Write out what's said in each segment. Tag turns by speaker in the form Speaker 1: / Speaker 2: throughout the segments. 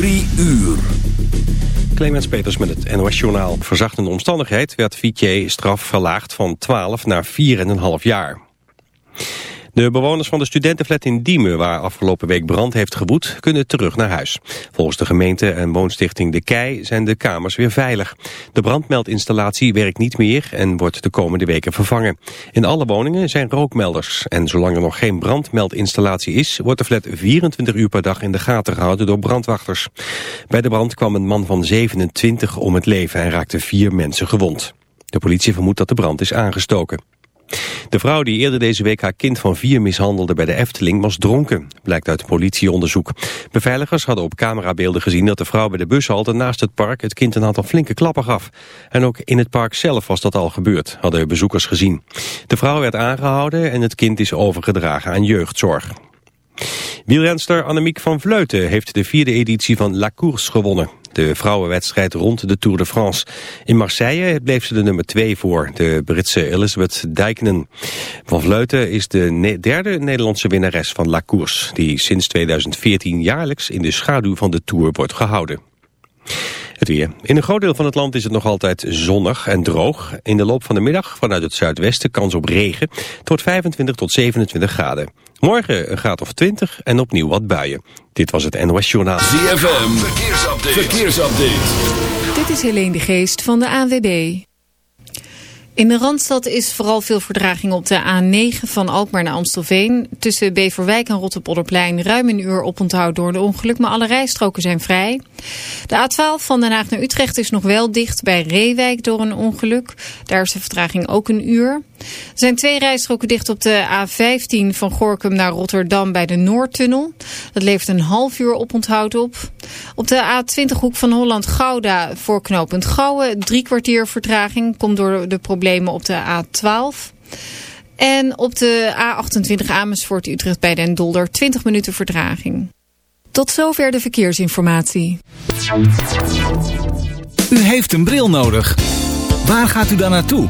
Speaker 1: Drie uur.
Speaker 2: Clemens Peters met het NOS-journaal. Verzachtende omstandigheid werd Vitier straf verlaagd van 12 naar 4,5 jaar. De bewoners van de studentenflat in Diemen, waar afgelopen week brand heeft geboet, kunnen terug naar huis. Volgens de gemeente en woonstichting De Kei zijn de kamers weer veilig. De brandmeldinstallatie werkt niet meer en wordt de komende weken vervangen. In alle woningen zijn rookmelders en zolang er nog geen brandmeldinstallatie is, wordt de flat 24 uur per dag in de gaten gehouden door brandwachters. Bij de brand kwam een man van 27 om het leven en raakte vier mensen gewond. De politie vermoedt dat de brand is aangestoken. De vrouw die eerder deze week haar kind van vier mishandelde bij de Efteling was dronken, blijkt uit politieonderzoek. Beveiligers hadden op camerabeelden gezien dat de vrouw bij de bushalte naast het park het kind een aantal flinke klappen gaf. En ook in het park zelf was dat al gebeurd, hadden bezoekers gezien. De vrouw werd aangehouden en het kind is overgedragen aan jeugdzorg. Wielrenster Annemiek van Vleuten heeft de vierde editie van La Course gewonnen. De vrouwenwedstrijd rond de Tour de France. In Marseille bleef ze de nummer 2 voor, de Britse Elizabeth Dijkenen. Van Vleuten is de derde Nederlandse winnares van La Course... die sinds 2014 jaarlijks in de schaduw van de Tour wordt gehouden. Het weer. In een groot deel van het land is het nog altijd zonnig en droog. In de loop van de middag vanuit het zuidwesten kans op regen tot 25 tot 27 graden. Morgen een graad of 20 en opnieuw wat buien. Dit was het NOS Journaal.
Speaker 1: ZFM, verkeersupdate. verkeersupdate.
Speaker 3: Dit is Helene de Geest van de ANWB. In de Randstad is vooral veel verdraging op de A9 van Alkmaar naar Amstelveen. Tussen Beverwijk en Rotterpolderplein ruim een uur oponthoud door de ongeluk, maar alle rijstroken zijn vrij. De A12 van Den Haag naar Utrecht is nog wel dicht bij Reewijk door een ongeluk. Daar is de vertraging ook een uur. Er zijn twee rijstroken dicht op de A15 van Gorkum naar Rotterdam bij de Noordtunnel. Dat levert een half uur oponthoud op. Op de A20 hoek van Holland-Gouda voor knooppunt Gouwen drie kwartier vertraging. Komt door de problemen op de A12. En op de A28 Amersfoort Utrecht bij Den Dolder 20 minuten vertraging. Tot zover de verkeersinformatie.
Speaker 4: U heeft een bril nodig. Waar gaat u dan naartoe?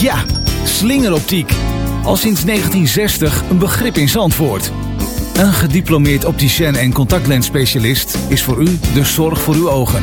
Speaker 4: Ja, slingeroptiek. Al sinds 1960 een begrip in Zandvoort. Een gediplomeerd opticien en contactlensspecialist is voor u de zorg voor uw ogen.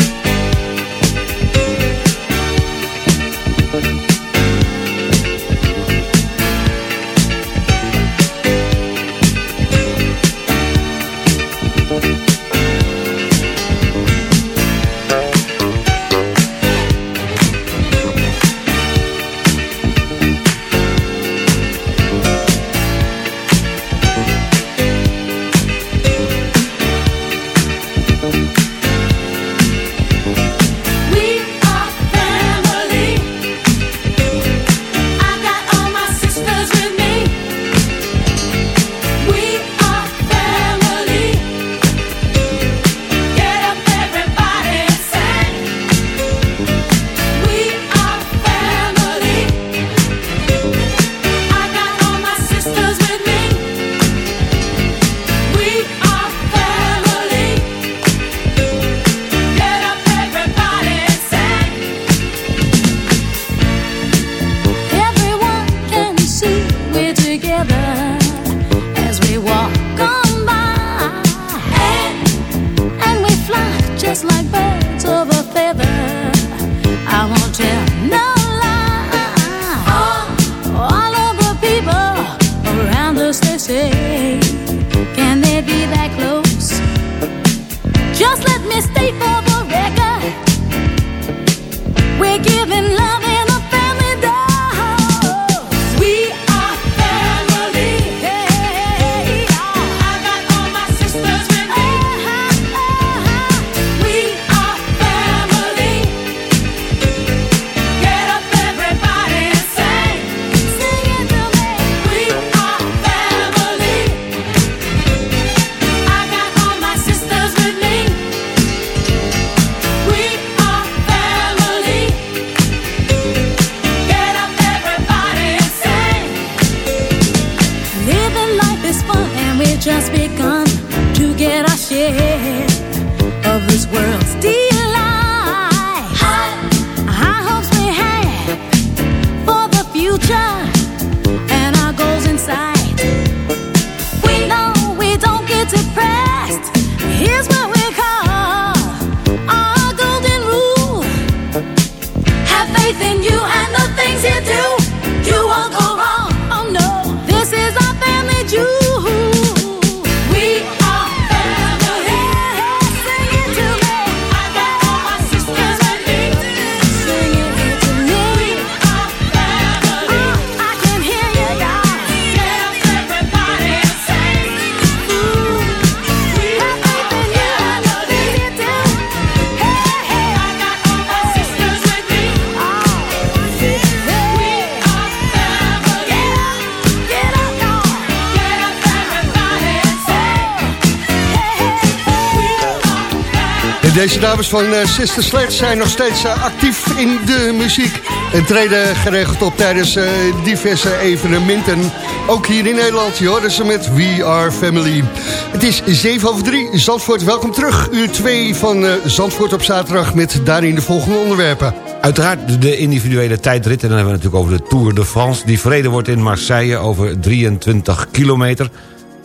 Speaker 5: Dames van uh, Sister Sledge zijn nog steeds uh, actief in de muziek. En treden geregeld op tijdens uh, diverse evenementen. Ook hier in Nederland, je hoort ze met We Are Family. Het is 7 over 3, Zandvoort, welkom terug. Uur 2 van Zandvoort op zaterdag met daarin de volgende onderwerpen.
Speaker 6: Uiteraard de individuele tijdrit. En dan hebben we natuurlijk over de Tour de France. Die verreden wordt in Marseille over 23 kilometer.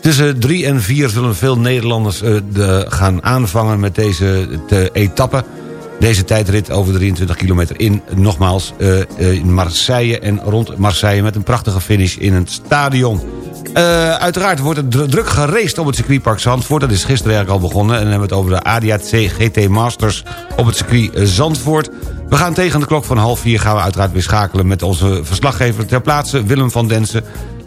Speaker 6: Tussen drie en vier zullen veel Nederlanders uh, de, gaan aanvangen met deze de etappe. Deze tijdrit over 23 kilometer in, nogmaals, uh, in Marseille en rond Marseille... met een prachtige finish in het stadion. Uiteraard wordt het druk gereest op het circuitpark Zandvoort. Dat is gisteren eigenlijk al begonnen. En dan hebben we het over de ADAC GT Masters op het circuit Zandvoort. We gaan tegen de klok van half vier gaan we uiteraard weer schakelen... met onze verslaggever ter plaatse, Willem van Densen...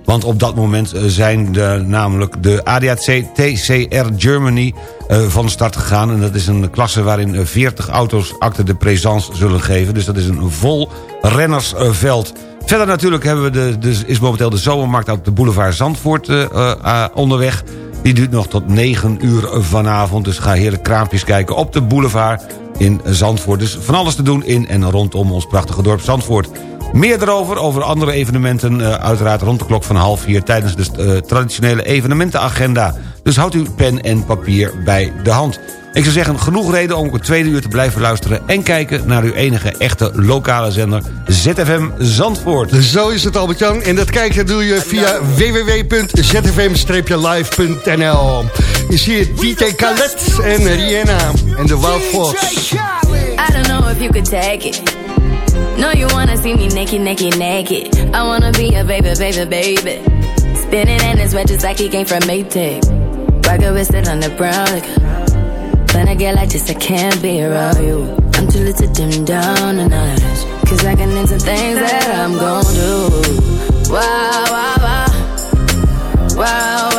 Speaker 6: Want op dat moment eh, zijn de, namelijk de ADAC TCR Germany uh, van start gegaan. En dat is een klasse waarin 40 auto's acte de présence zullen geven. Dus dat is een vol rennersveld. Verder natuurlijk hebben we de, de, is momenteel de zomermarkt op de boulevard Zandvoort onderweg. Die duurt nog tot 9 uur vanavond. Dus ga heerlijk kraampjes kijken op de boulevard in Zandvoort. Dus van alles te doen in en rondom ons prachtige dorp Zandvoort. Meer erover, over andere evenementen, uh, uiteraard rond de klok van half vier... tijdens de uh, traditionele evenementenagenda. Dus houdt uw pen en papier bij de hand. Ik zou zeggen, genoeg reden om het tweede uur te blijven luisteren... en kijken naar uw enige echte lokale zender ZFM Zandvoort.
Speaker 5: Zo is het, Albert-Jan. En dat kijken doe je via www.zfm-live.nl. Je ziet DJ Khaled en Rihanna en de Wild Fox. I don't know if you could take it. No, you wanna see me naked, naked, naked. I wanna be a baby, baby, baby. Spinning in his red just like he came from Maytag. Rocket with it on the brown. Like, when I get like this, I can't be around you. I'm too little to dim down the night. Cause I can into things that I'm gon' do. Wow, wow. Wow, wow, wow,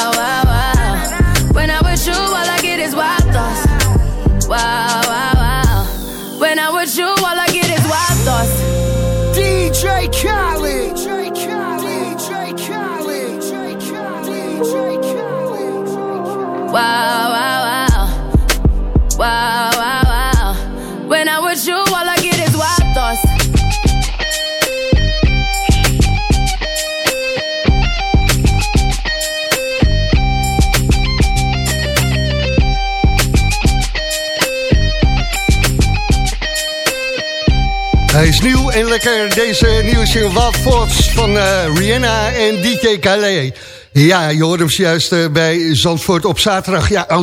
Speaker 7: Hij is nieuw en lekker deze nieuwe single Wild Thoughts van eh, Rihanna en DJ Khaled. Ja, je hoort hem juist eh, bij Zandvoort op zaterdag. Ja, oh,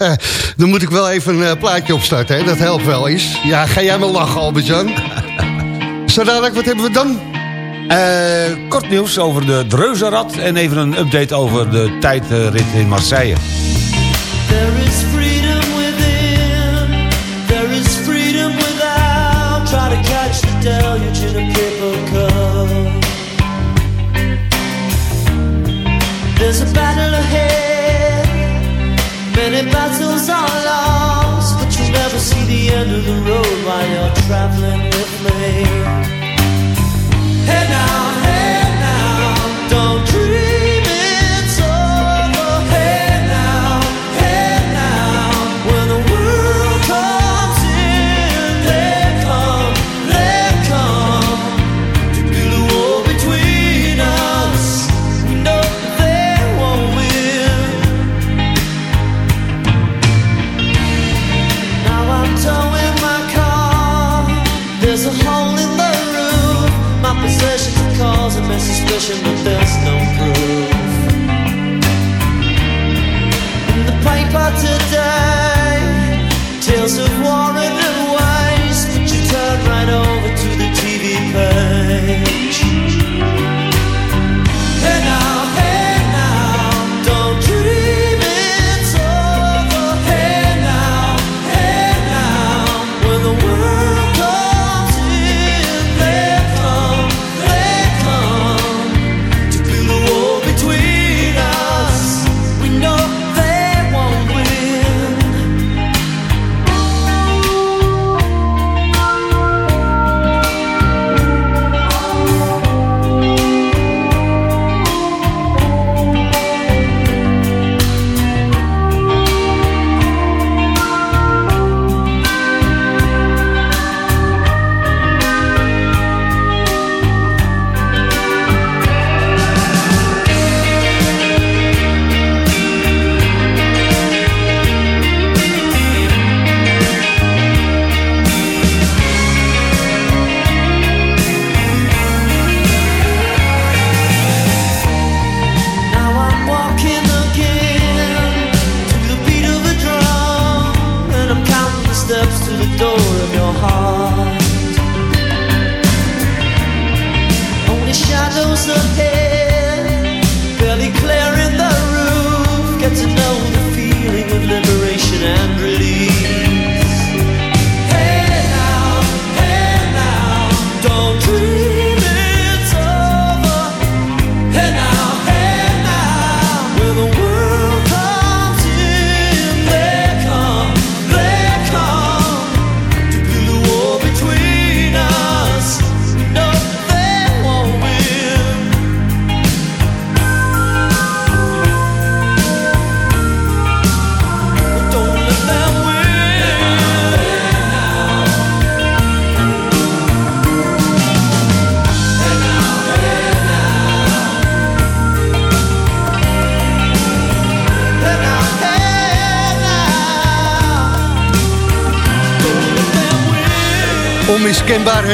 Speaker 7: dan moet ik wel even een eh, plaatje opstarten, hè? dat helpt wel eens. Ja, ga jij maar lachen, Albert-Jan. Zo dadelijk, wat hebben we dan?
Speaker 6: Eh, kort nieuws over de Dreuzenrad en even een update over de tijdrit in Marseille.
Speaker 8: There is deluge in a paper cup. There's a battle ahead, many battles are lost, but you'll never see the end of the road while you're traveling with me. Steps to the door of your heart.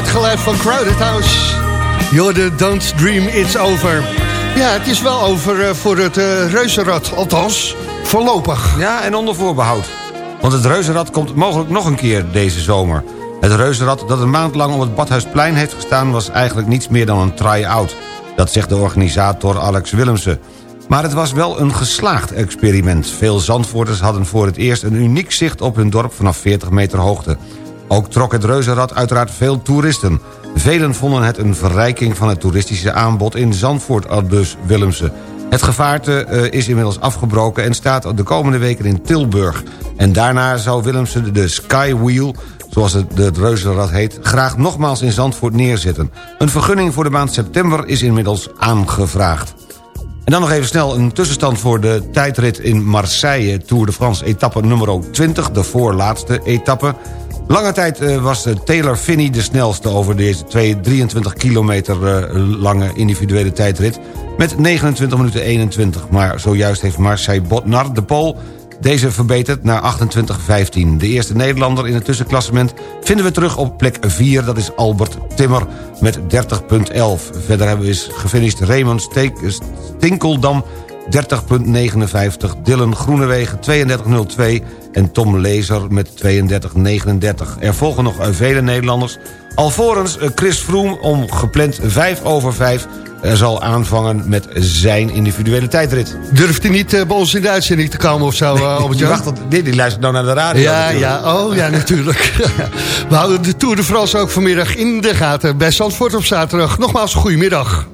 Speaker 7: Het geluid van Crowded House. You're Don't Dream It's Over. Ja, het is wel over eh, voor het eh, reuzenrad, althans voorlopig.
Speaker 6: Ja, en onder voorbehoud. Want het reuzenrad komt mogelijk nog een keer deze zomer. Het reuzenrad dat een maand lang op het Badhuisplein heeft gestaan... was eigenlijk niets meer dan een try-out. Dat zegt de organisator Alex Willemsen. Maar het was wel een geslaagd experiment. Veel Zandvoorters hadden voor het eerst een uniek zicht op hun dorp vanaf 40 meter hoogte. Ook trok het reuzenrad uiteraard veel toeristen. Velen vonden het een verrijking van het toeristische aanbod in Zandvoort, dus Willemsen. Het gevaarte eh, is inmiddels afgebroken en staat de komende weken in Tilburg. En daarna zou Willemsen de Skywheel, zoals het, het reuzenrad heet... graag nogmaals in Zandvoort neerzetten. Een vergunning voor de maand september is inmiddels aangevraagd. En dan nog even snel een tussenstand voor de tijdrit in Marseille... Tour de France etappe nummer 20, de voorlaatste etappe. Lange tijd eh, was eh, Taylor Finney de snelste over deze twee 23 kilometer eh, lange individuele tijdrit... met 29 minuten 21. Maar zojuist heeft Marseille Botnar de pol deze verbeterd naar 28-15. De eerste Nederlander in het tussenklassement vinden we terug op plek 4. Dat is Albert Timmer met 30.11. Verder hebben we gefinished Raymond Stinkeldam 30.59. Dylan Groenewegen 32.02. En Tom Lezer met 32.39. Er volgen nog eh, vele Nederlanders. Alvorens eh, Chris Froome om gepland 5 over 5 er zal aanvangen met zijn individuele tijdrit.
Speaker 7: Durft hij niet eh, bij ons in de uitzending te komen of zo,
Speaker 6: die, wacht, dit, die luistert nou naar de radio.
Speaker 7: Ja, ja, oh ja, natuurlijk. We houden de Tour de France ook vanmiddag in de gaten bij Zandvoort op zaterdag. Nogmaals, goedemiddag.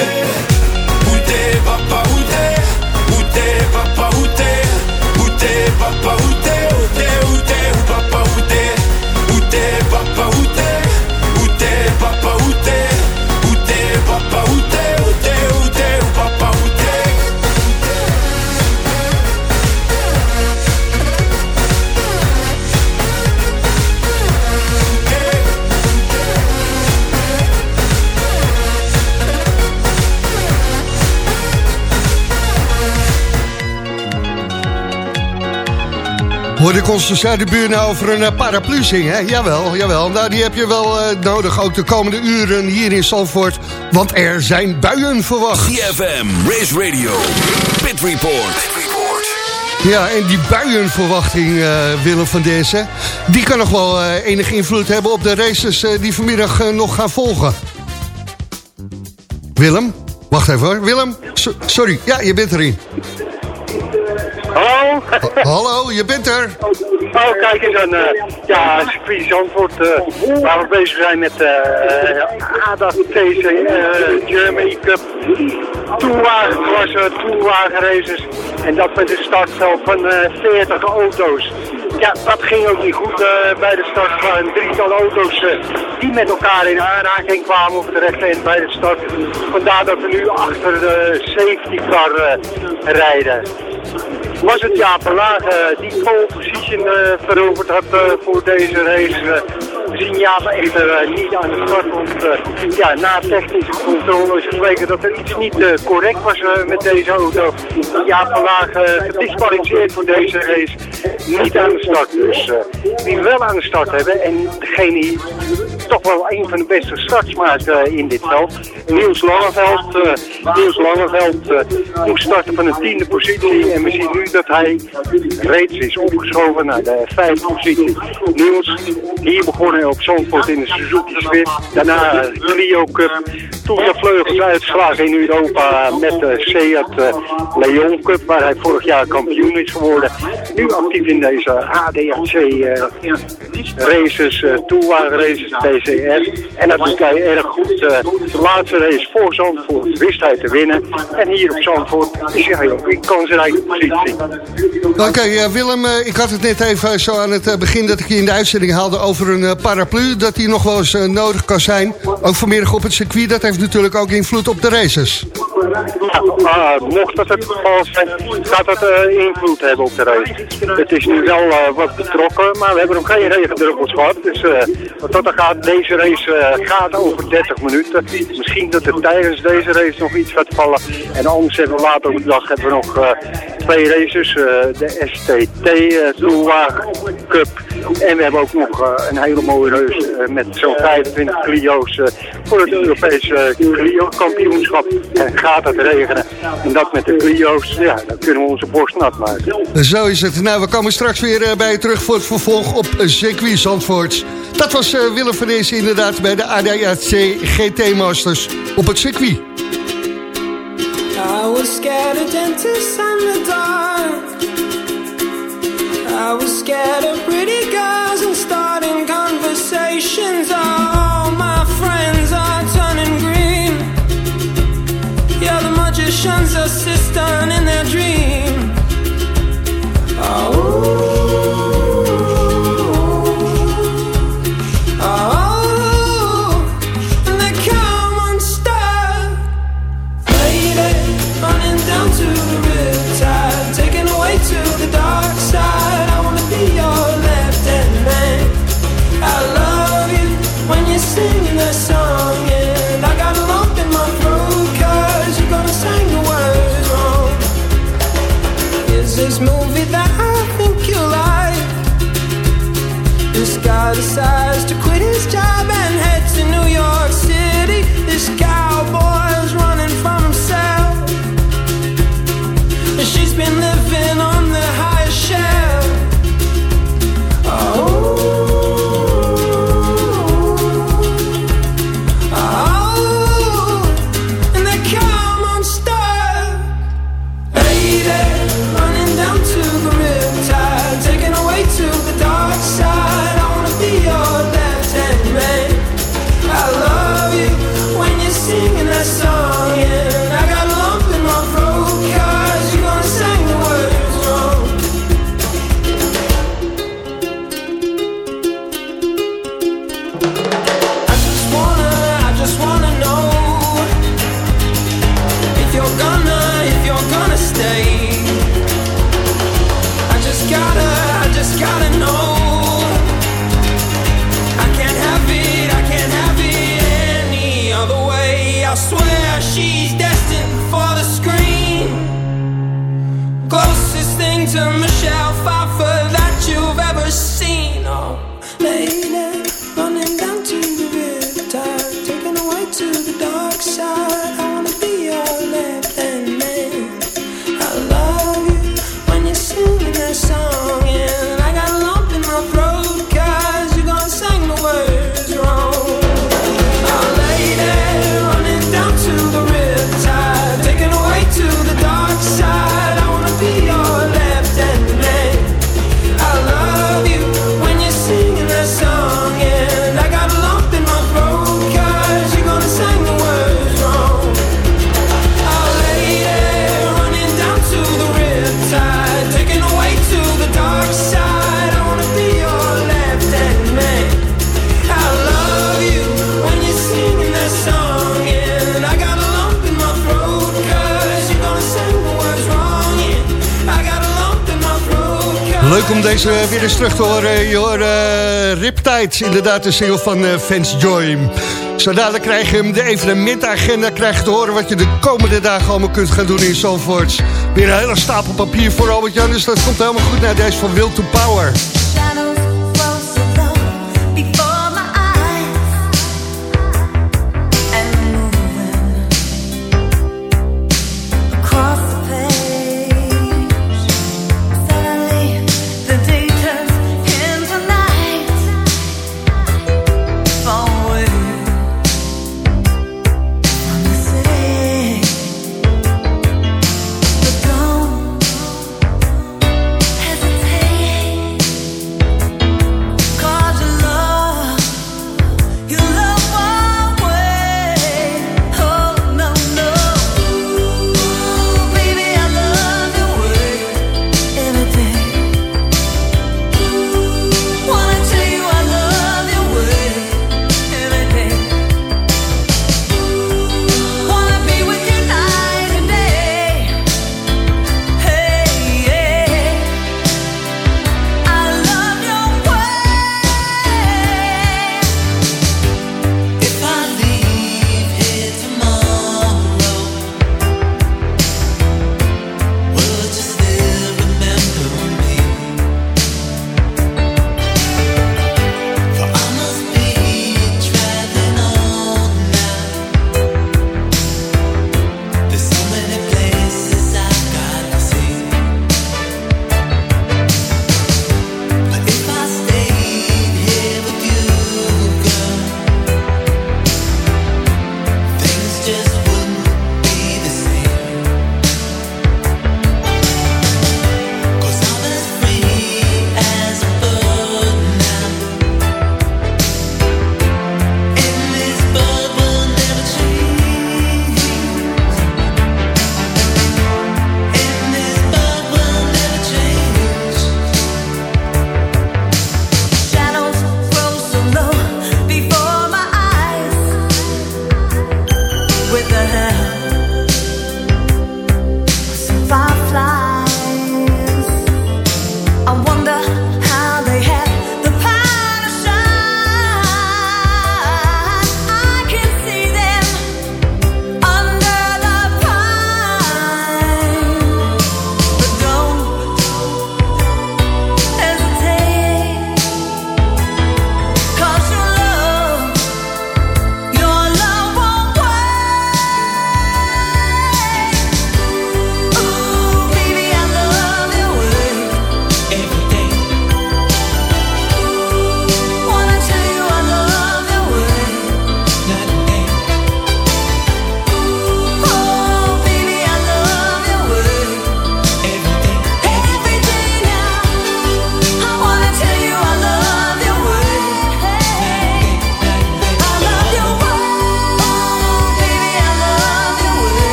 Speaker 7: Hoorde ik onze zuidenbuur nou over een eh, paraplu zingen? hè? Jawel, jawel. Nou, die heb je wel eh, nodig, ook de komende uren hier in Zandvoort. Want er zijn buien verwacht.
Speaker 1: CFM, Race Radio, Pit Report.
Speaker 7: Ja, en die buienverwachting, eh, Willem van Dezen... die kan nog wel eh, enige invloed hebben op de races die vanmiddag nog gaan volgen. Willem? Wacht even hoor. Willem? So- sorry, ja, je bent erin.
Speaker 9: Hallo?
Speaker 7: Hallo, je bent er.
Speaker 9: Oh, kijk eens aan, eh ja, circuit Zandvoort, eh, waar we bezig zijn met eh ADA TC Germany Cup toerwagenklasse, toerwagenraces. En dat met een startveld van eh 40 auto's. Ja, dat ging ook niet goed bij de start van een drietal auto's die met elkaar in aanraking kwamen op de rechte eind bij de start. Vandaar dat we nu achter de safety car rijden was het Jaap Lage die pole position eh, veroverd had eh, voor deze race. Eh, we zien Jaap echter eh, niet aan de start, want eh, ja, na technische controle is gebleken dat er iets niet eh, correct was eh, met deze auto. Jaap Lage gedisqualificeerd voor deze race, niet aan de start. Dus eh, wie we wel aan de start hebben en degene die toch wel een van de beste starts eh, in dit veld. Niels Langeveld, eh, Niels Langeveld eh, moest starten van een tiende positie en we zien nu dat hij reeds is opgeschoven naar de vijfde positie. Niels, hier begonnen op Zandvoort in de Suzuki Swift, daarna de Clio Cup, de vleugels uitslagen in Europa met de Seat eh, Leon Cup, waar hij vorig jaar kampioen is geworden. Nu actief in deze ADAC eh, races, uh, toerwagenraces, TCR. En dat doet hij erg goed. eh, de laatste race voor Zandvoort wist hij te winnen. En hier op Zandvoort is hij ook in kansrijke positie.
Speaker 7: Oké, eh, Willem, eh, ik had het net even zo aan het eh, begin dat ik je in de uitzending haalde over een eh, paraplu. Dat die nog wel eens eh, nodig kan zijn. Ook vanmiddag op het circuit, dat heeft natuurlijk ook invloed op de races.
Speaker 9: Ja, ah, mocht dat het geval zijn, gaat dat eh, invloed hebben op de race. Het is nu wel eh, wat betrokken, maar we hebben nog geen regendruppels gehad. Dus eh, wat dat gaat, deze race gaat over 30 minuten. Misschien dat er tijdens deze race nog iets gaat vallen. En anders hebben we later op de dag hebben we nog twee races. de STT Tourwagen Cup. En we hebben ook nog een hele mooie race met zo'n 25 Clio's voor het Europese Clio kampioenschap. En gaat het regenen. En dat met de Clio's, ja, dan kunnen we onze borst nat maken.
Speaker 7: Zo is het. Nou, we komen straks weer eh, bij je terug voor het vervolg op eh, circuit Zandvoort. Dat was eh, Willem van Dees inderdaad bij de ADAC GT Masters op het circuit.
Speaker 10: I was scared of dentists and the dark. I was scared of pretty girls To Michelle.
Speaker 11: Om deze weer eens terug te horen. Je hoort uh, inderdaad de single van uh, Joy. Zo dadelijk krijg je hem de evenementagenda krijg te horen... wat je de komende dagen allemaal kunt gaan doen in. Weer een hele stapel papier voor Albert Jan, dus dat komt helemaal goed naar deze van Will to Power.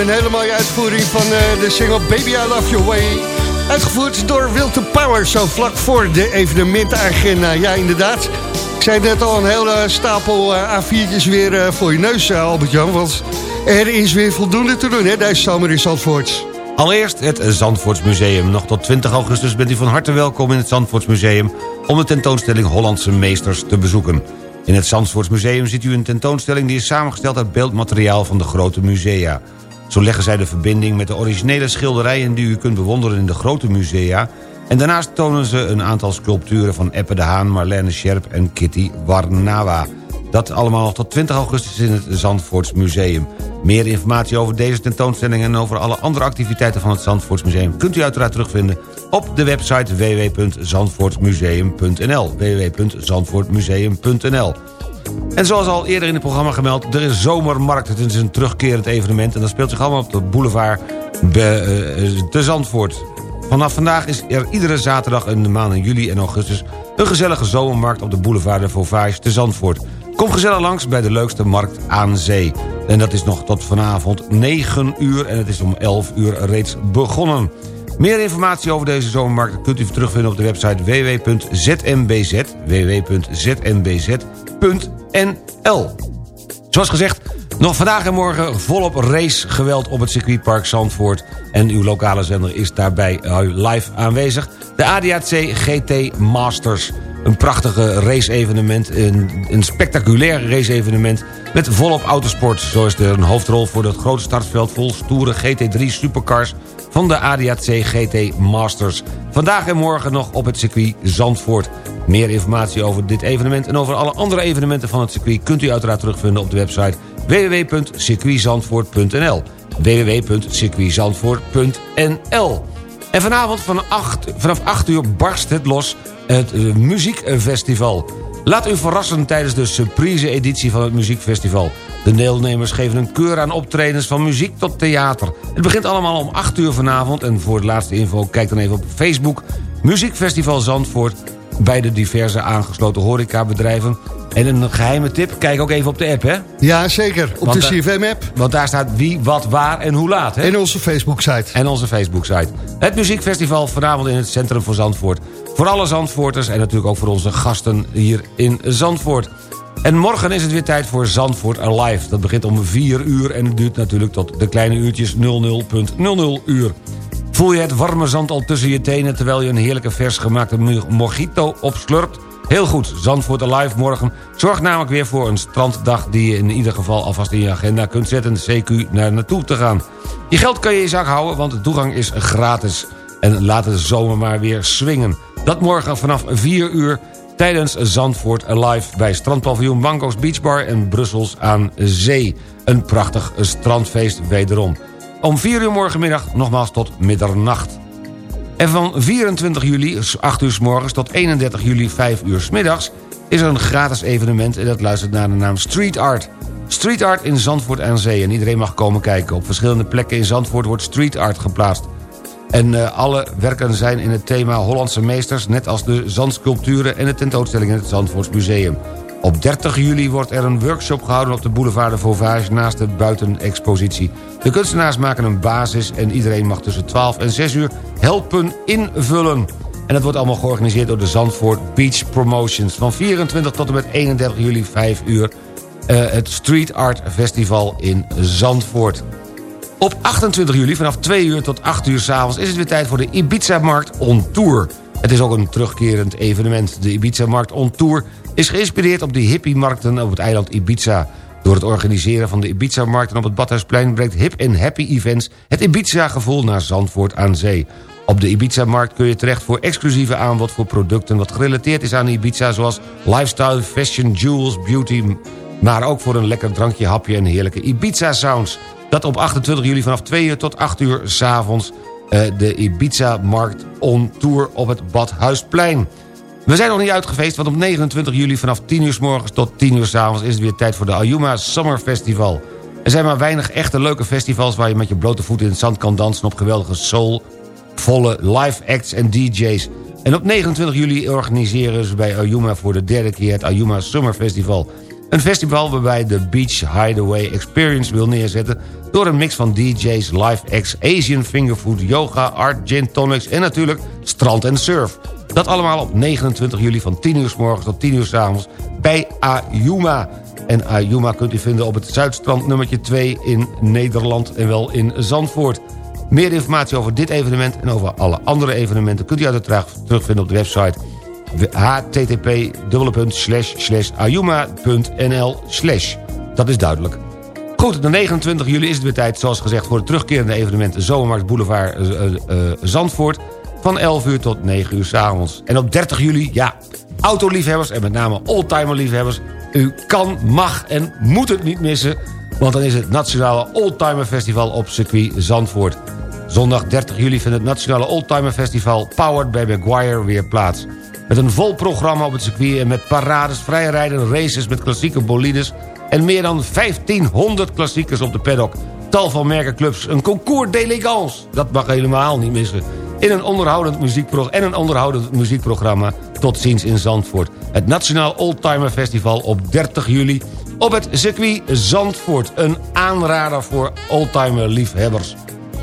Speaker 11: Een hele mooie uitvoering van uh, de single Baby I Love Your Way. Uitgevoerd door Will to Power, zo vlak voor de evenementagenda. Ja, inderdaad. Ik zei net al, een hele stapel uh, A4'tjes weer uh, voor je neus, Albert-Jan. Want er is weer voldoende te doen, hè, deze zomer in Zandvoort.
Speaker 6: Allereerst het Zandvoortsmuseum. Nog tot 20 augustus bent u van harte welkom in het Zandvoortsmuseum... om de tentoonstelling Hollandse Meesters te bezoeken. In het Zandvoortsmuseum ziet u een tentoonstelling... die is samengesteld uit beeldmateriaal van de grote musea. Zo leggen zij de verbinding met de originele schilderijen... die u kunt bewonderen in de grote musea... en daarnaast tonen ze een aantal sculpturen van Eppe de Haan... Marlene Scherp en Kitty Warnawa. Dat allemaal nog tot 20 augustus in het Zandvoorts Museum. Meer informatie over deze tentoonstelling... en over alle andere activiteiten van het Zandvoorts Museum... kunt u uiteraard terugvinden op de website www.zandvoortsmuseum.nl www.zandvoortmuseum.nl en zoals al eerder in het programma gemeld, er is zomermarkt. Het is een terugkerend evenement en dat speelt zich allemaal op de boulevard te Zandvoort. Vanaf vandaag is er iedere zaterdag in de maanden juli en augustus... een gezellige zomermarkt op de boulevard de Vauvage te Zandvoort. Kom gezellig langs bij de leukste markt aan zee. En dat is nog tot vanavond 9 uur en het is om 11 uur reeds begonnen. Meer informatie over deze zomermarkt kunt u terugvinden op de website www.zmbz, www.zmbz.nl. Zoals gezegd, nog vandaag en morgen volop racegeweld op het circuitpark Zandvoort. En uw lokale zender is daarbij eh, live aanwezig. De ADAC GT Masters. Een prachtige race-evenement, een, spectaculair race-evenement... met volop autosport. Zo is er een hoofdrol voor het grote startveld vol stoere GT3 supercars... van de ADAC GT Masters. Vandaag en morgen nog op het circuit Zandvoort. Meer informatie over dit evenement en over alle andere evenementen van het circuit... kunt u uiteraard terugvinden op de website www.circuitzandvoort.nl www.circuitzandvoort.nl En vanavond van 8, vanaf 8 uur barst het los, het eh, muziekfestival. Laat u verrassen tijdens de surprise editie van het muziekfestival. De deelnemers geven een keur aan optredens van muziek tot theater. Het begint allemaal om 8 uur vanavond en voor de laatste info kijk dan even op Facebook... Muziekfestival Zandvoort bij de diverse aangesloten horecabedrijven. En een geheime tip, kijk ook even op de app, hè?
Speaker 7: Ja, zeker. Op
Speaker 6: Want,
Speaker 7: de
Speaker 6: eh,
Speaker 7: CFM-app.
Speaker 6: Want daar staat wie, wat, waar en hoe laat, hè?
Speaker 7: En onze Facebook-site.
Speaker 6: En onze Facebook-site. Het muziekfestival vanavond in het centrum van Zandvoort. Voor alle Zandvoorters en natuurlijk ook voor onze gasten hier in Zandvoort. En morgen is het weer tijd voor Zandvoort Alive. Dat begint om 4 uur en het duurt natuurlijk tot de kleine uurtjes 00.00 uur. Voel je het warme zand al tussen je tenen... terwijl je een heerlijke vers gemaakte mo- mojito opslurpt? Heel goed, Zandvoort Alive morgen zorgt namelijk weer voor een stranddag... die je in ieder geval alvast in je agenda kunt zetten... CQ naar naartoe te gaan. Je geld kan je in zak houden, want de toegang is gratis. En laat de zomer maar weer swingen. Dat morgen vanaf 4 uur tijdens Zandvoort Alive... bij strandpaviljoen Mango's Beach Bar en Brussels aan Zee. Een prachtig strandfeest wederom. Om 4 uur morgenmiddag nogmaals tot middernacht. En van 24 juli, 8 uur s morgens, tot 31 juli, 5 uur s middags... is er een gratis evenement en dat luistert naar de naam Street Art. Street Art in Zandvoort aan Zee. En iedereen mag komen kijken. Op verschillende plekken in Zandvoort wordt street art geplaatst. En eh, alle werken zijn in het thema Hollandse meesters... net als de zandsculpturen en de tentoonstelling in het Zandvoorts Museum. Op 30 juli wordt er een workshop gehouden op de boulevard de Vauvage... naast de buitenexpositie. De kunstenaars maken een basis en iedereen mag tussen 12 en 6 uur helpen invullen. En dat wordt allemaal georganiseerd door de Zandvoort Beach Promotions. Van 24 tot en met 31 juli 5 uur... eh, het Street Art Festival in Zandvoort. Op 28 juli vanaf 2 uur tot 8 uur s'avonds... is het weer tijd voor de Ibiza-markt On Tour. Het is ook een terugkerend evenement. De Ibiza-markt On Tour is geïnspireerd op de hippie-markten op het eiland Ibiza. Door het organiseren van de Ibiza-markten op het Badhuisplein... brengt Hip en Happy Events het Ibiza-gevoel naar Zandvoort aan zee. Op de Ibiza-markt kun je terecht voor exclusieve aanbod voor producten... wat gerelateerd is aan Ibiza, zoals lifestyle, fashion, jewels, beauty... maar ook voor een lekker drankje, hapje en heerlijke Ibiza-sounds. Dat op 28 juli vanaf 2 uur tot 8 uur s'avonds... eh de Ibiza-markt on tour op het Badhuisplein. We zijn nog niet uitgefeest, want op 29 juli vanaf 10 uur s morgens tot 10 uur s avonds... is het weer tijd voor de Ayuma Summer Festival. Er zijn maar weinig echte leuke festivals... waar je met je blote voeten in het zand kan dansen... op geweldige soulvolle live acts en DJ's. En op 29 juli organiseren ze bij Ayuma voor de derde keer... het Ayuma Summer Festival. Een festival waarbij de Beach Hideaway Experience wil neerzetten... door een mix van DJ's, live acts, Asian fingerfood, yoga, art, gin tonics... en natuurlijk strand en surf. Dat allemaal op 29 juli van 10 uur s morgens tot 10 uur s avonds bij Ayuma. En Ayuma kunt u vinden op het Zuidstrand nummertje 2 in Nederland en wel in Zandvoort. Meer informatie over dit evenement en over alle andere evenementen... kunt u uiteraard terugvinden op de website http://ayuma.nl Dat is duidelijk. Goed, de 29 juli is het weer tijd, zoals gezegd... voor het terugkerende evenement Zomermarkt Boulevard eh, eh, eh, Zandvoort... van 11 uur tot 9 uur s'avonds. En op 30 juli, ja, autoliefhebbers en met name oldtimerliefhebbers... u kan, mag en moet het niet missen... want dan is het Nationale Oldtimer Festival op circuit Zandvoort. Zondag 30 juli vindt het Nationale Oldtimer Festival... Powered by Maguire weer plaats. Met een vol programma op het circuit en met parades, vrijrijden, races met klassieke bolides... en meer dan 1500 klassiekers op de paddock. Tal van merkenclubs, een concours d'élégance. Dat mag helemaal niet missen. In een onderhoudend muziekprogramma en een onderhoudend muziekprogramma. Tot ziens in Zandvoort. Het Nationaal Oldtimer Festival op 30 juli op het circuit Zandvoort. Een aanrader voor oldtimer liefhebbers.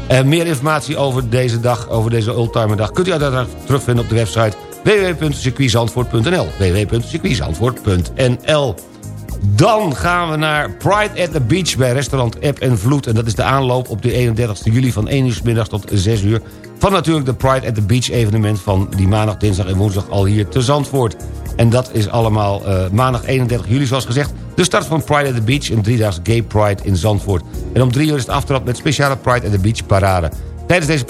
Speaker 6: Eh, meer informatie over deze dag, over deze oldtimerdag... kunt u uiteraard terugvinden op de website www.circuitzandvoort.nl www.circuitzandvoort.nl Dan gaan we naar Pride at the Beach bij restaurant App en Vloed. En dat is de aanloop op de 31 juli van 1 uur 's middags tot 6 uur... van natuurlijk de Pride at the Beach evenement van die maandag, dinsdag en woensdag al hier te Zandvoort. En dat is allemaal eh, maandag 31 juli zoals gezegd. De start van Pride at the Beach, een driedaags gay pride in Zandvoort. En om drie uur is het aftrap met speciale Pride at the Beach parade. Tijdens deze,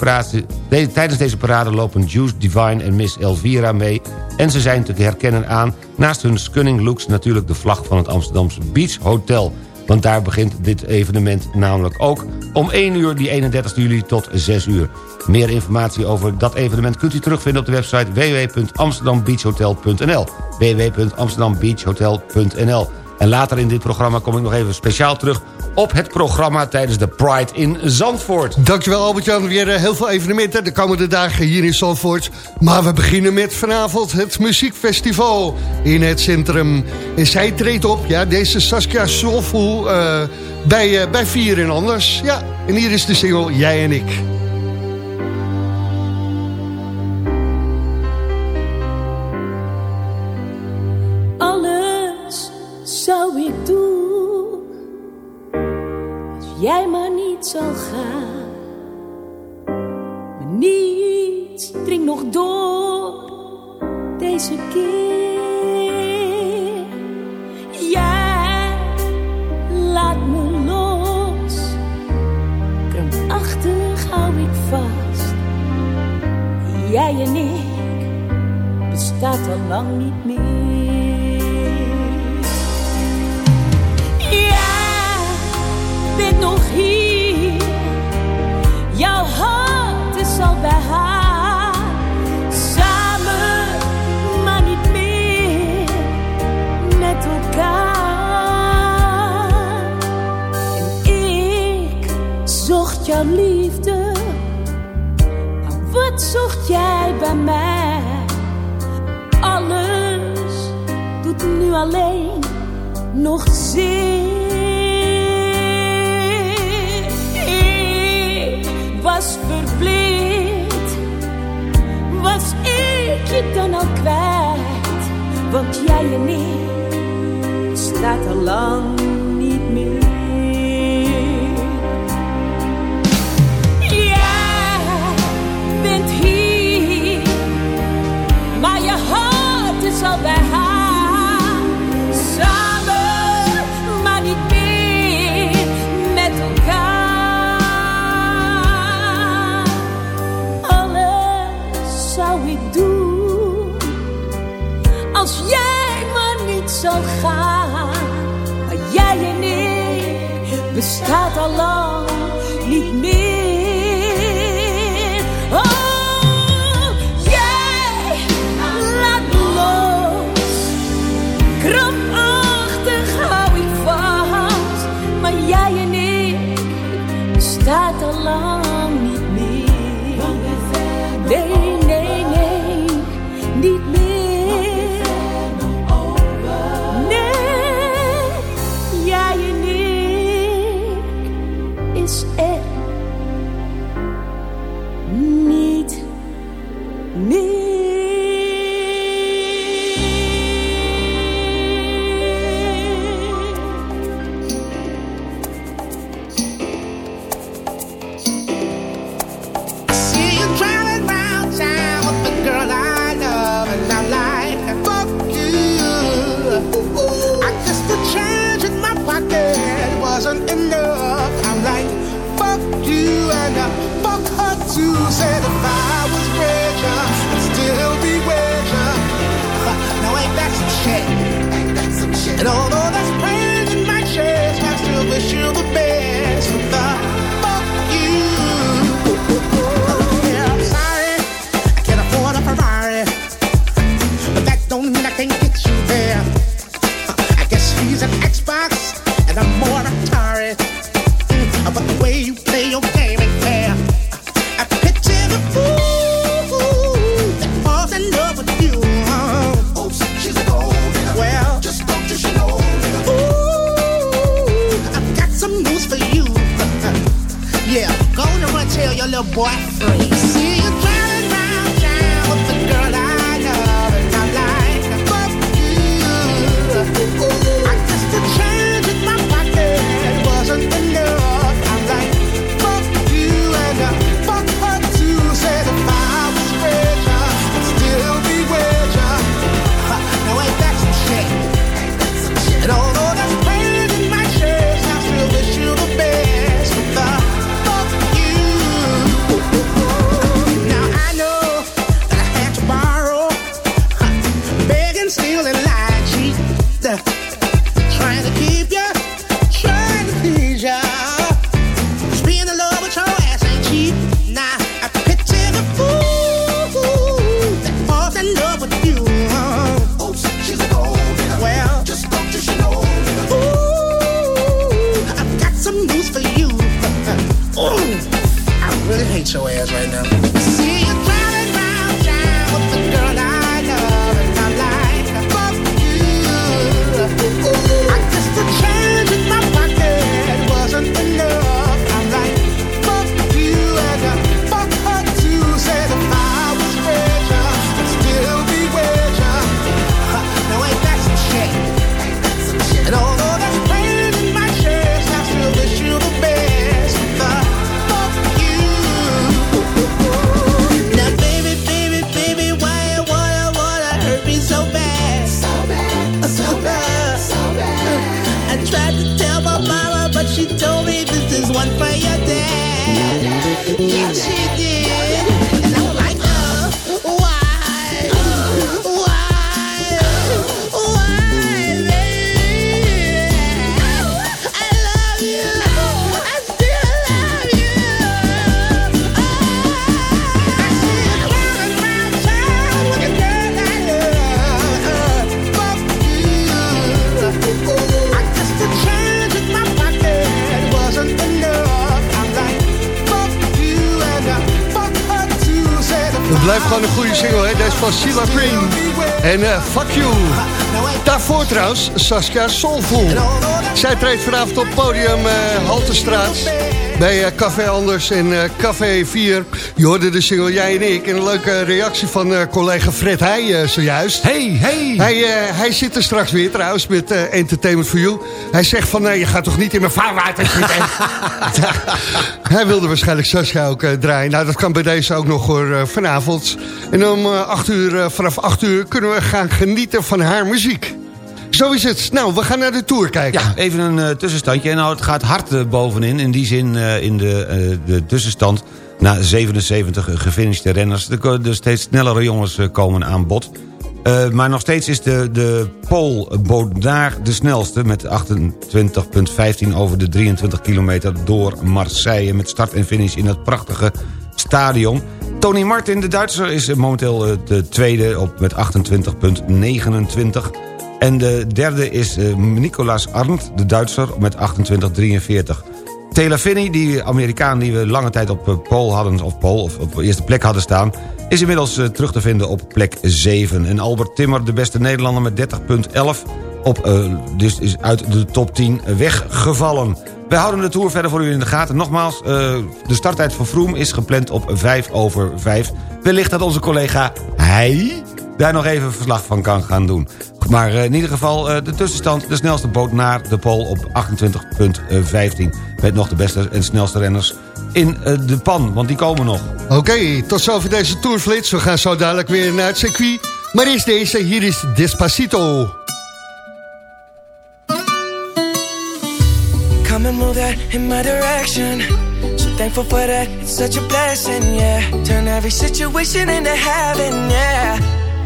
Speaker 6: parade, de- lopen Juice Divine en Miss Elvira mee... en ze zijn te herkennen aan, naast hun stunning looks... natuurlijk de vlag van het Amsterdamse Beach Hotel... want daar begint dit evenement namelijk ook... om 1 uur die 31 juli tot 6 uur. Meer informatie over dat evenement kunt u terugvinden op de website... www.amsterdambeachhotel.nl www.amsterdambeachhotel.nl En later in dit programma kom ik nog even speciaal terug... op het programma tijdens de Pride in Zandvoort.
Speaker 7: Dankjewel Albert-Jan. Weer eh, heel veel evenementen de komende dagen hier in Zandvoort. Maar we beginnen met vanavond het muziekfestival in het centrum. En zij treedt op, ja, deze Saskia Soulful eh, bij, eh, bij Vier en Anders. Ja, en hier is de single Jij en ik.
Speaker 12: Jij maar niet zal gaan. Maar niets dringt nog door deze keer. Jij laat me los, krampachtig hou ik vast. Jij en ik bestaat al lang niet meer. Bent nog hier, jouw hart is al bij haar. Samen, maar niet meer met elkaar. En ik zocht jouw liefde, maar wat zocht jij bij mij? Alles doet nu alleen nog zeer. Je dan al kwijt? Want jij en ik staat al lang
Speaker 7: trouwens, Saskia Soulful. Zij treedt vanavond op podium eh Haltestraat. Bij eh, Café Anders en eh, Café 4. Je hoorde de single Jij en ik. En een leuke reactie van collega Fred Heij zojuist.
Speaker 6: Hey, hey!
Speaker 7: Hij, hij zit er straks weer trouwens met Entertainment for You. Hij zegt van, nee, je gaat toch niet in mijn vaarwater zitten? Ja, hij wilde waarschijnlijk Sascha ook draaien. Nou, dat kan bij deze ook nog hoor, vanavond. En om eh, acht uur, vanaf 8 uur kunnen we gaan genieten van haar muziek. Zo is het. Nou, we gaan naar de Tour kijken.
Speaker 6: Ja, even een eh, tussenstandje. Nou, het gaat hard eh, bovenin. In die zin eh, in de, de tussenstand. Na 77 gefinishte renners. De, steeds snellere jongens komen aan bod. Maar nog steeds is de, de Paul Baudard de snelste... met 28,15 over de 23 kilometer door Marseille... met start en finish in dat prachtige stadion. Tony Martin, de Duitser, is momenteel de tweede op met 28,29... En de derde is eh, Nicolas Arndt, de Duitser, met 28,43. Taylor Finney, die Amerikaan die we lange tijd op eh, pole hadden... of pole, of op eerste plek hadden staan... is inmiddels eh, terug te vinden op plek 7. En Albert Timmer, de beste Nederlander met 30,11... Op, dus is uit de top 10 weggevallen. Wij houden de Tour verder voor u in de gaten. Nogmaals, de starttijd voor Froome is gepland op 5 over 5. Wellicht dat onze collega Hij daar nog even verslag van kan gaan doen. Maar eh, in ieder geval eh, de tussenstand, de snelste boot naar de Pool op 28,15. Met nog de beste en snelste renners in eh, de pan, want die komen nog.
Speaker 7: Oké, tot zover deze Tourflits. We gaan zo dadelijk weer naar het circuit. Maar eerst deze, hier is Despacito.
Speaker 13: Come and move that in my direction. So thankful for that, it's such a blessing, yeah. Turn every situation into heaven, yeah.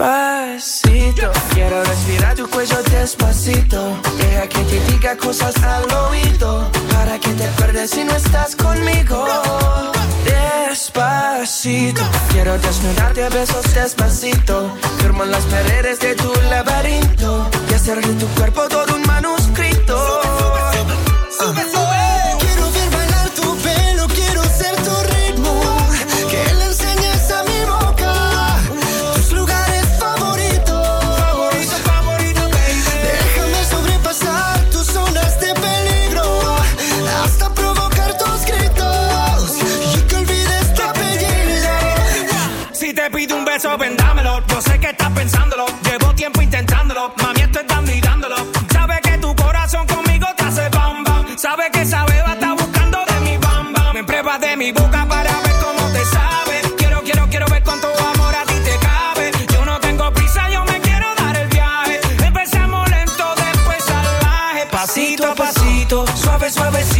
Speaker 13: Despacito, quiero respirar tu cuello despacito. Deja que te diga cosas al oído. Para que te acuerdes si no estás conmigo. Despacito, quiero desnudarte a besos despacito. Firmo las paredes de tu laberinto. Y hacer de tu cuerpo todo un manuscrito.
Speaker 14: Suavecito.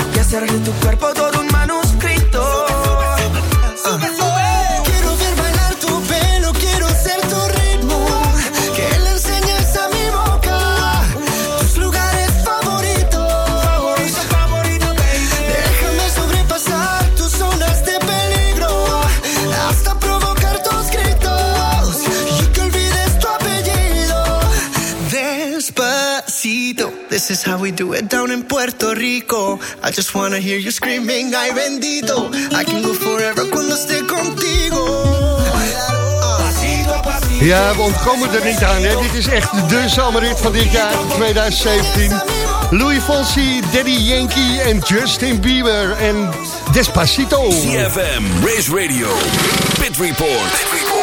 Speaker 13: Hacer de tu cuerpo todo un manuscrito.
Speaker 15: This is how we do it down in Puerto Rico. I just wanna hear you screaming, ay bendito. I can go forever cuando esté contigo.
Speaker 7: Ja, we ontkomen er niet aan. Hè? Dit is echt de zomerrit van dit jaar, 2017. Louis Fonsi, Daddy Yankee en Justin Bieber en Despacito.
Speaker 1: CFM, Race Radio, Pit Report.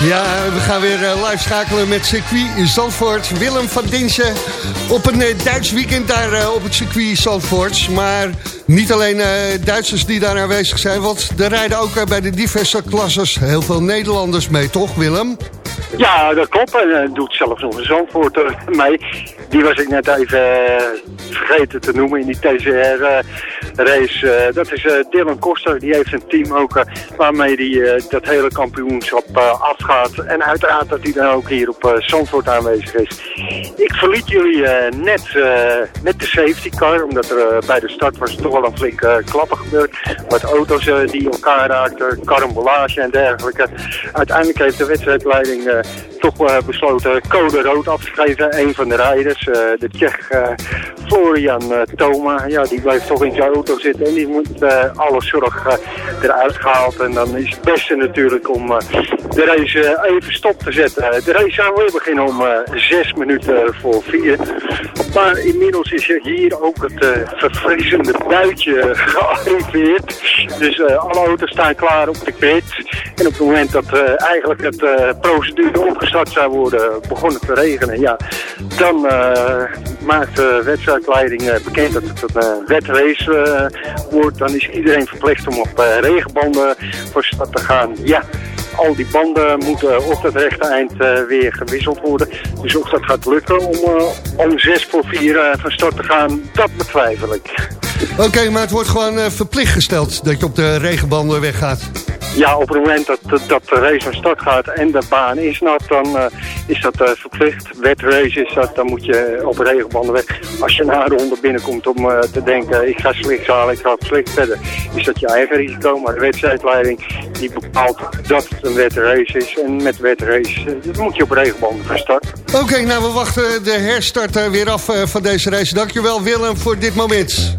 Speaker 7: Ja, we gaan weer eh, live schakelen met circuit Zandvoort. Willem van Dinsen op een eh, Duits weekend daar eh, op het circuit Zandvoort. Maar niet alleen Duitsers die daar aanwezig zijn... want er rijden ook bij de diverse klasses heel veel Nederlanders mee, toch Willem?
Speaker 9: Ja, dat klopt. En doet zelfs nog een Zandvoort mee. Die was ik net even vergeten te noemen in die TCR-race. Eh, dat is eh, Dylan Koster. Die heeft een team ook eh, waarmee hij dat hele kampioenschap afgaat. En uiteraard dat hij dan ook hier op Zandvoort aanwezig is. Ik verliet jullie net met de safety car. Omdat er bij de start was toch wel een flinke klappen gebeurd. Wat auto's die elkaar raakten, karambolage en dergelijke. Uiteindelijk heeft de wedstrijdleiding toch besloten code rood af te geven. Een van de rijders, de Tsjech Florian Thoma, ja, die blijft toch in zijn zitten. En die moet eh, alle zorg eh, eruit gehaald. En dan is het beste natuurlijk om eh, de race even stop te zetten. De race zou weer beginnen om zes minuten voor vier. Maar inmiddels is er hier ook het verfrissende buitje gearriveerd. Dus alle auto's staan klaar op de pit. En op het moment dat eigenlijk het procedure opgestart zou worden, begon het te regenen. Ja, dan eh, maakt de wedstrijdleiding bekend dat het een uh, wetrace wordt. Dan is iedereen verplicht om op eh, regenbanden voor start te gaan. Ja, al die banden moeten op het rechte eind eh, weer gewisseld worden. Dus of dat gaat lukken om eh, om zes voor vier eh, van start te gaan, dat betwijfel ik.
Speaker 7: Oké, maar het wordt gewoon eh, verplicht gesteld dat je op de regenbanden weggaat.
Speaker 9: Ja, op het moment dat, dat, de race van start gaat en de baan is nat, dan eh, is dat eh, verplicht. Wet race is dat, dan moet je op regenbanden weg. Als je na de ronde binnenkomt om te denken, ik ga sliks halen, ik ga op sliks verder, is dat je eigen risico. Maar de wedstrijdleiding die bepaalt dat het een wet race is. En met wet race dan moet je op regenbanden van start.
Speaker 7: Oké, nou we wachten de herstart weer af van deze race. Dankjewel Willem voor dit moment.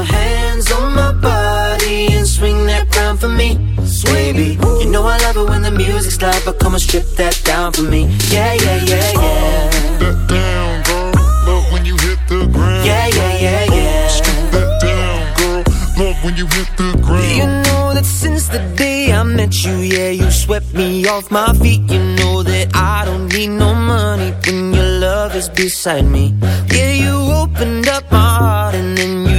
Speaker 16: hands on my body and swing that round for me, baby. You know I love it when the music's loud, but come on, strip that down for me. Yeah, yeah, yeah, yeah.
Speaker 17: That down, girl. Love when you hit the ground.
Speaker 16: Yeah, yeah, yeah, yeah.
Speaker 17: Strip that down, girl. Love when you hit the ground.
Speaker 16: You know that since the day I met you, yeah, you swept me off my feet. You know that I don't need no money when your love is beside me. Yeah, you opened up my heart and then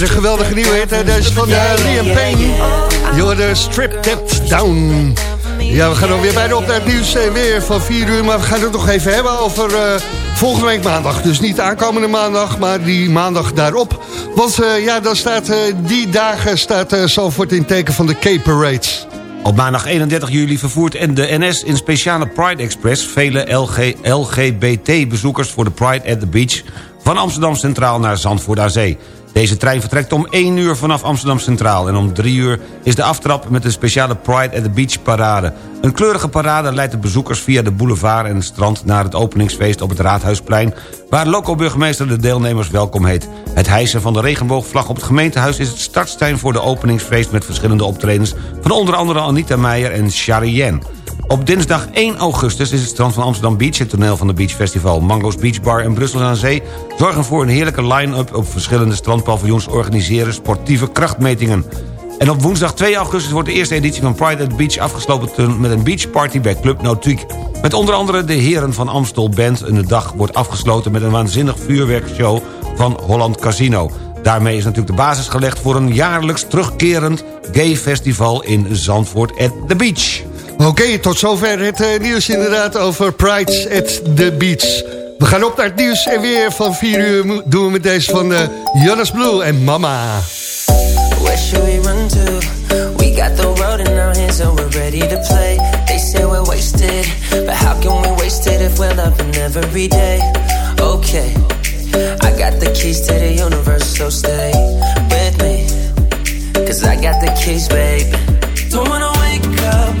Speaker 7: Weer een geweldige nieuwe hit, hè? deze van uh, Liam Payne. Je hoorde Strip Down. Ja, we gaan alweer bijna op naar het nieuws eh, weer van 4 uur. Maar we gaan het nog even hebben over eh, volgende week maandag. Dus niet aankomende maandag, maar die maandag daarop. Want eh, ja, dan staat eh, die dagen staat uh, Zalvoort in teken van de K-Parades.
Speaker 6: Op maandag 31 juli vervoert de NS in speciale Pride Express... vele LG, LGBT-bezoekers voor de Pride at the Beach... van Amsterdam Centraal naar Zandvoort aan Zee. Deze trein vertrekt om 1 uur vanaf Amsterdam Centraal... en om 3 uur is de aftrap met de speciale Pride at the Beach parade. Een kleurige parade leidt de bezoekers via de boulevard en het strand... naar het openingsfeest op het Raadhuisplein... waar loco-burgemeester de deelnemers welkom heet. Het hijsen van de regenboogvlag op het gemeentehuis... is het startstein voor de openingsfeest met verschillende optredens... van onder andere Anita Meijer en Charien. Op dinsdag 1 augustus is het strand van Amsterdam Beach... het toneel van de Beach Festival. Mango's Beach Bar en Brussel aan Zee... zorgen voor een heerlijke line-up op verschillende strandpaviljoens... organiseren sportieve krachtmetingen. En op woensdag 2 augustus wordt de eerste editie van Pride at the Beach... afgesloten met een beachparty bij Club Nautiek. Met onder andere de heren van Amstel Band... en de dag wordt afgesloten met een waanzinnig vuurwerkshow van Holland Casino. Daarmee is natuurlijk de basis gelegd voor een jaarlijks terugkerend gay festival in Zandvoort at the Beach.
Speaker 7: Oké, tot zover het eh, nieuws inderdaad over Prides at the Beach. We gaan op naar het nieuws en weer van 4 uur doen we met deze van uh, Jonas Blue en Mama.
Speaker 16: Where should we run to? We got the road in our hands and we're ready to play. They say we're wasted, but how can we waste it if we're loving every day? Okay, I got the keys to the universe, so stay with me. Cause I got the keys, babe. Don't wanna wake up